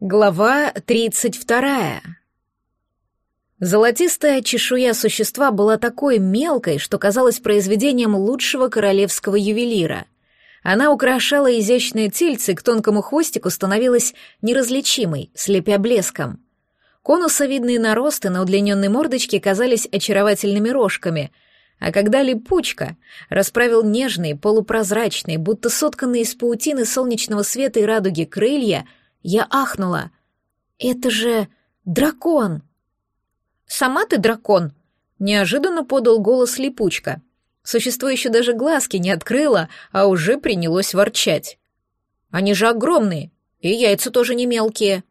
Глава тридцать вторая. Золотистая чешуя существа была такой мелкой, что казалась произведением лучшего королевского ювелира. Она украшала изящные тельцы, к тонкому хвостику становилась неразличимой, слепя блеском. Конусовидные наросты на удлиненной мордочке казались очаровательными рожками, а когда липучка расправил нежные, полупрозрачные, будто сотканные из паутины солнечного света и радуги крылья — я ахнула. «Это же дракон!» «Сама ты дракон!» — неожиданно подал голос липучка. Существо еще даже глазки не открыло, а уже принялось ворчать. «Они же огромные, и яйца тоже не мелкие».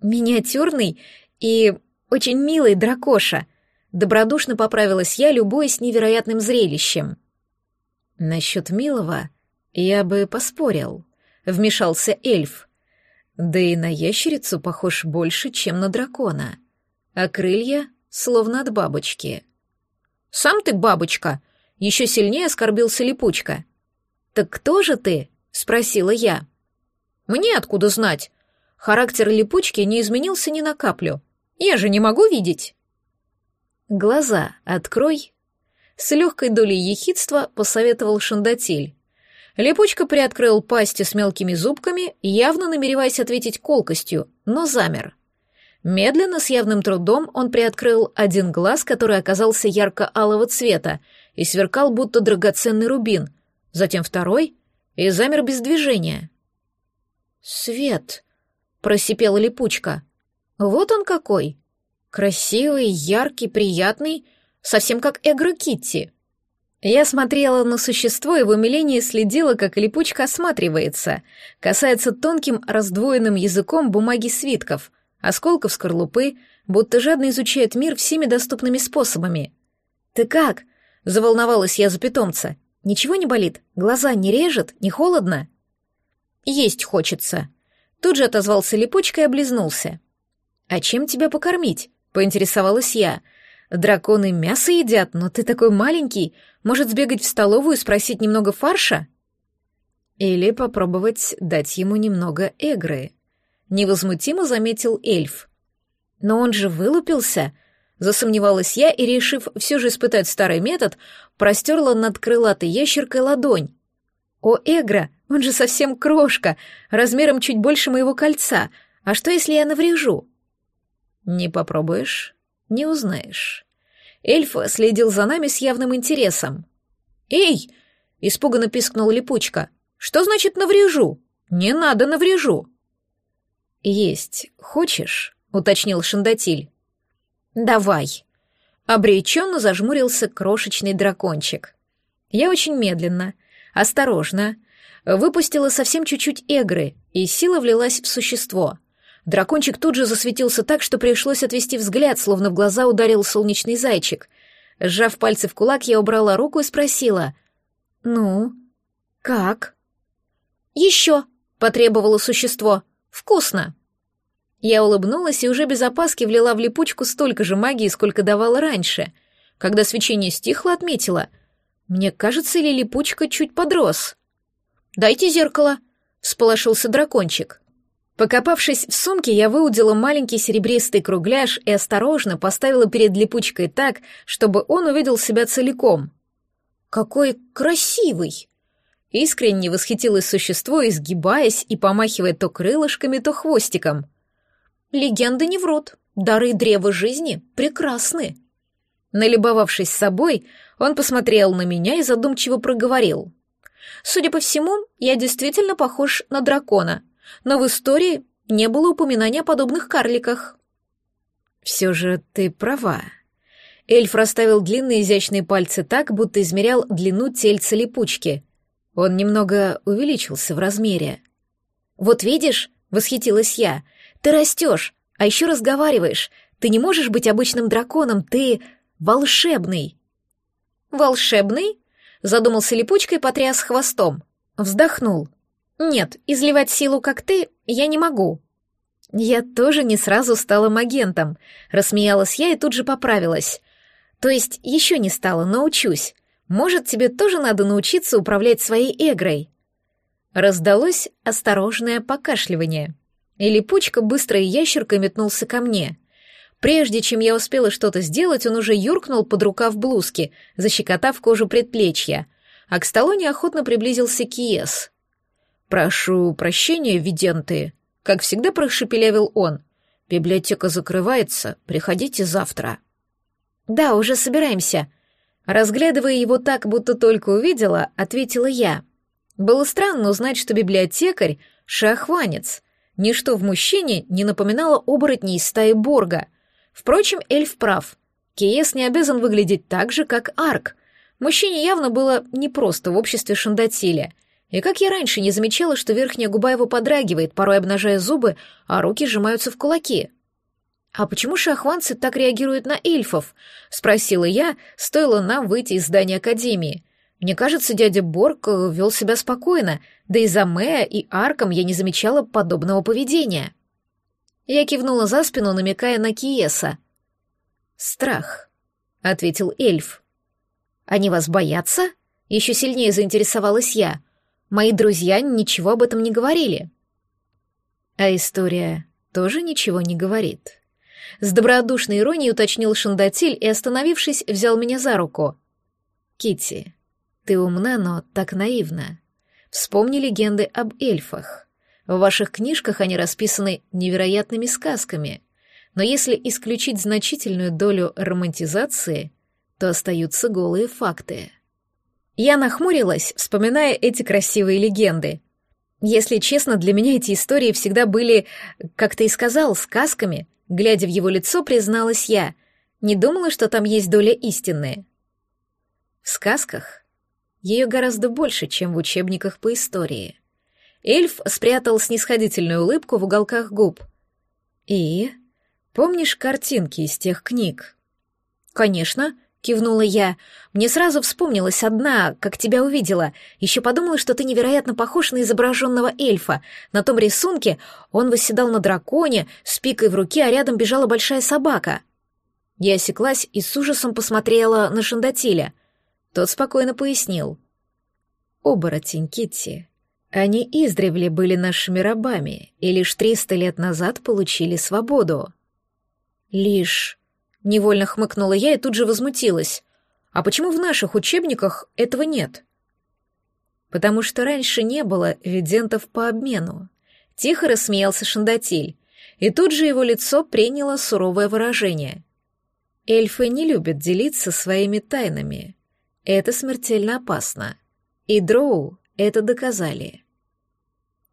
«Миниатюрный и очень милый дракоша», — добродушно поправилась я, любуясь невероятным зрелищем. «Насчет милого я бы поспорил», — вмешался эльф. Да и на ящерицу похож больше, чем на дракона. А крылья словно от бабочки. «Сам ты бабочка!» — еще сильнее оскорбился липучка. «Так кто же ты?» — спросила я. «Мне откуда знать? Характер липучки не изменился ни на каплю. Я же не могу видеть». «Глаза открой», — с легкой долей ехидства посоветовал Шандатиль. Липучка приоткрыл пасти с мелкими зубками, явно намереваясь ответить колкостью, но замер. Медленно, с явным трудом, он приоткрыл один глаз, который оказался ярко-алого цвета и сверкал, будто драгоценный рубин, затем второй и замер без движения. «Свет!» — просипела липучка. «Вот он какой! Красивый, яркий, приятный, совсем как Эгро Китти!» Я смотрела на существо и в умилении следила, как липучка осматривается, касается тонким раздвоенным языком бумаги свитков, осколков скорлупы, будто жадно изучает мир всеми доступными способами. «Ты как?» — заволновалась я за питомца. «Ничего не болит? Глаза не режет? Не холодно?» «Есть хочется». Тут же отозвался липучка и облизнулся. «А чем тебя покормить?» — поинтересовалась я — Драконы мясо едят, но ты такой маленький. Может, сбегать в столовую и спросить немного фарша? Или попробовать дать ему немного эгры. Невозмутимо заметил эльф. Но он же вылупился. Засомневалась я и, решив все же испытать старый метод, простерла над крылатой ящеркой ладонь. О, эгра, он же совсем крошка, размером чуть больше моего кольца. А что, если я наврежу? Не попробуешь, не узнаешь. Эльф следил за нами с явным интересом. «Эй!» — испуганно пискнул липучка. «Что значит наврежу? Не надо наврежу!» «Есть хочешь?» — уточнил Шандатиль. «Давай!» — обреченно зажмурился крошечный дракончик. Я очень медленно, осторожно, выпустила совсем чуть-чуть эгры, и сила влилась в существо. Дракончик тут же засветился так, что пришлось отвести взгляд, словно в глаза ударил солнечный зайчик. Сжав пальцы в кулак, я убрала руку и спросила. «Ну, как?» «Еще», — потребовало существо. «Вкусно». Я улыбнулась и уже без опаски влила в липучку столько же магии, сколько давала раньше. Когда свечение стихло, отметила. Мне кажется, или липучка чуть подрос. «Дайте зеркало», — всполошился дракончик. Покопавшись в сумке, я выудила маленький серебристый кругляш и осторожно поставила перед липучкой так, чтобы он увидел себя целиком. «Какой красивый!» Искренне восхитилось существо, изгибаясь и помахивая то крылышками, то хвостиком. «Легенды не врут, дары древа жизни прекрасны». Налюбовавшись собой, он посмотрел на меня и задумчиво проговорил. «Судя по всему, я действительно похож на дракона» но в истории не было упоминания о подобных карликах. Все же ты права. Эльф расставил длинные изящные пальцы так, будто измерял длину тельца липучки. Он немного увеличился в размере. «Вот видишь», — восхитилась я, — «ты растешь, а еще разговариваешь. Ты не можешь быть обычным драконом, ты волшебный». «Волшебный?» — задумался липучкой потряс хвостом. Вздохнул. «Нет, изливать силу, как ты, я не могу». «Я тоже не сразу стала магентом», — рассмеялась я и тут же поправилась. «То есть еще не стала, научусь. Может, тебе тоже надо научиться управлять своей эгрой?» Раздалось осторожное покашливание. И липучка быстрой ящеркой метнулся ко мне. Прежде чем я успела что-то сделать, он уже юркнул под рукав блузки, защекотав кожу предплечья, а к столу неохотно приблизился Киес. «Прошу прощения, виденты», — как всегда прошепелявил он. «Библиотека закрывается, приходите завтра». «Да, уже собираемся». Разглядывая его так, будто только увидела, ответила я. Было странно узнать, что библиотекарь — шахванец. Ничто в мужчине не напоминало оборотней стаи Борга. Впрочем, эльф прав. Киес не обязан выглядеть так же, как Арк. Мужчине явно было непросто в обществе Шандатиля. И как я раньше не замечала, что верхняя губа его подрагивает, порой обнажая зубы, а руки сжимаются в кулаки. «А почему шахванцы так реагируют на эльфов?» — спросила я, стоило нам выйти из здания Академии. Мне кажется, дядя Борг э, вел себя спокойно, да и за Мэя и Арком я не замечала подобного поведения. Я кивнула за спину, намекая на Киеса. «Страх», — ответил эльф. «Они вас боятся?» — еще сильнее заинтересовалась я. «Мои друзья ничего об этом не говорили». А история тоже ничего не говорит. С добродушной иронией уточнил Шандатиль и, остановившись, взял меня за руку. Кити, ты умна, но так наивна. Вспомни легенды об эльфах. В ваших книжках они расписаны невероятными сказками, но если исключить значительную долю романтизации, то остаются голые факты. Я нахмурилась, вспоминая эти красивые легенды. Если честно, для меня эти истории всегда были, как ты и сказал, сказками, Глядя в его лицо, призналась я. Не думала, что там есть доля истины. В сказках ее гораздо больше, чем в учебниках по истории. Эльф спрятал снисходительную улыбку в уголках губ. «И? Помнишь картинки из тех книг?» «Конечно», — кивнула я. «Мне сразу вспомнилась одна, как тебя увидела. Еще подумала, что ты невероятно похож на изображенного эльфа. На том рисунке он восседал на драконе, с пикой в руке, а рядом бежала большая собака». Я осеклась и с ужасом посмотрела на Шандатиля. Тот спокойно пояснил. «Оборотень Китти. Они издревле были нашими рабами и лишь триста лет назад получили свободу». «Лишь...» Невольно хмыкнула я и тут же возмутилась. А почему в наших учебниках этого нет? Потому что раньше не было видентов по обмену. Тихо рассмеялся Шандатиль, и тут же его лицо приняло суровое выражение. Эльфы не любят делиться своими тайнами. Это смертельно опасно. И дроу это доказали.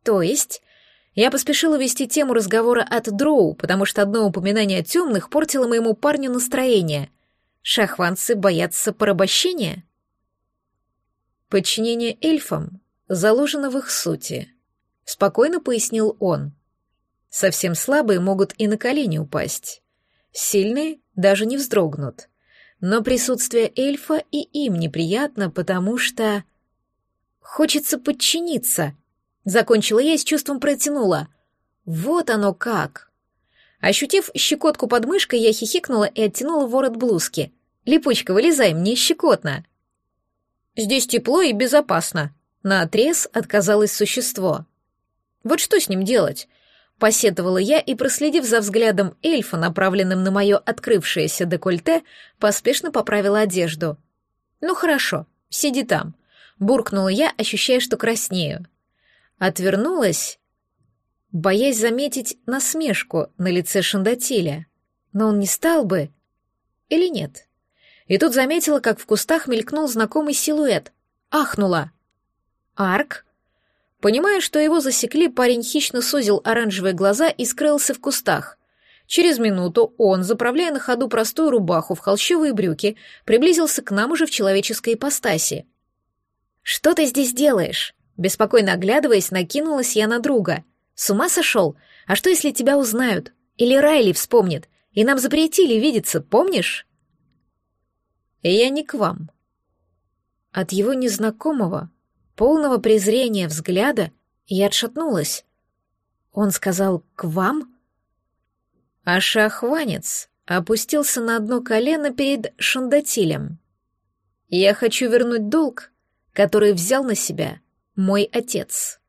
То есть я поспешила вести тему разговора от Дроу, потому что одно упоминание о темных портило моему парню настроение. Шахванцы боятся порабощения? Подчинение эльфам заложено в их сути, спокойно пояснил он. Совсем слабые могут и на колени упасть. Сильные даже не вздрогнут. Но присутствие эльфа и им неприятно, потому что... Хочется подчиниться, Закончила я и с чувством протянула. Вот оно как. Ощутив щекотку под мышкой, я хихикнула и оттянула ворот блузки. «Липучка, вылезай, мне щекотно». «Здесь тепло и безопасно», — на отрез отказалось существо. «Вот что с ним делать?» — посетовала я и, проследив за взглядом эльфа, направленным на мое открывшееся декольте, поспешно поправила одежду. «Ну хорошо, сиди там», — буркнула я, ощущая, что краснею. Отвернулась, боясь заметить насмешку на лице Шандатиля. Но он не стал бы... Или нет? И тут заметила, как в кустах мелькнул знакомый силуэт. Ахнула. «Арк?» Понимая, что его засекли, парень хищно сузил оранжевые глаза и скрылся в кустах. Через минуту он, заправляя на ходу простую рубаху в холщовые брюки, приблизился к нам уже в человеческой ипостаси. «Что ты здесь делаешь?» Беспокойно оглядываясь, накинулась я на друга. «С ума сошел? А что, если тебя узнают? Или Райли вспомнит? И нам запретили видеться, помнишь?» «Я не к вам». От его незнакомого, полного презрения взгляда я отшатнулась. Он сказал «к вам?» А шахванец опустился на одно колено перед Шандатилем. «Я хочу вернуть долг, который взял на себя мой отец.